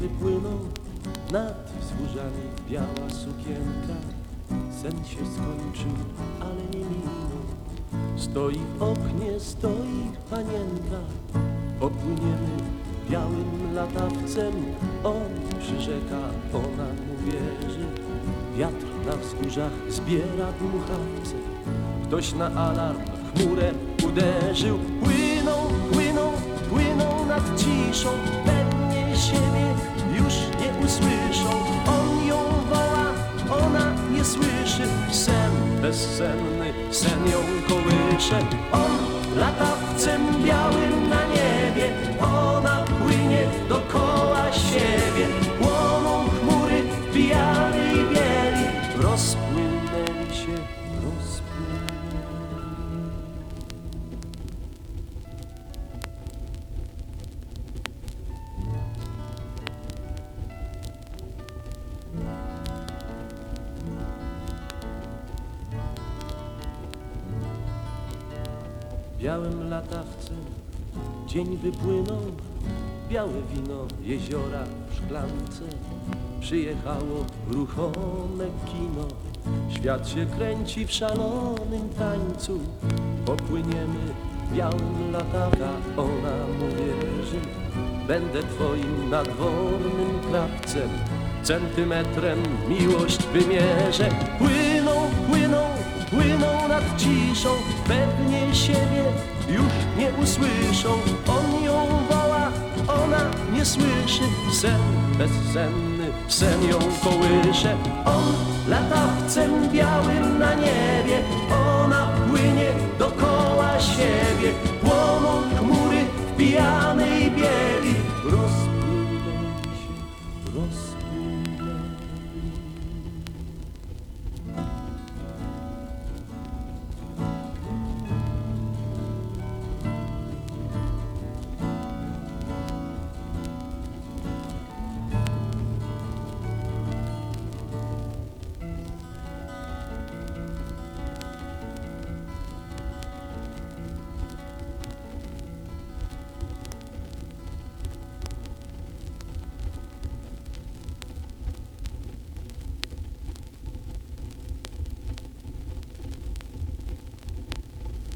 wypłynął nad wzgórzami Biała sukienka. Sen się skończył, ale nie minął. Stoi w oknie, stoi panienka. Popłyniemy białym latawcem. On przyrzeka, ona mu wierzy. Wiatr na wzgórzach zbiera dmuchawce. Ktoś na alarm chmurę uderzył. Płyną, płyną, płyną nad ciszą bezsenny, sen ją kołysze. On latawcem białym latawcem dzień wypłynął, białe wino, jeziora w szklance. Przyjechało ruchome kino, świat się kręci w szalonym tańcu. Popłyniemy białym latawca, ona mu wierzy. Będę twoim nadwornym krawcem, centymetrem miłość wymierzę. Płyną, płyną, płyną nad ciszą, ciszą On ją woła, ona nie słyszy Sen bezsenny, sen ją kołysze On lata w białym na niebie Ona płynie dokoła siebie. Płoną chmury w pijanej bieli Rozpływa się, rozpływa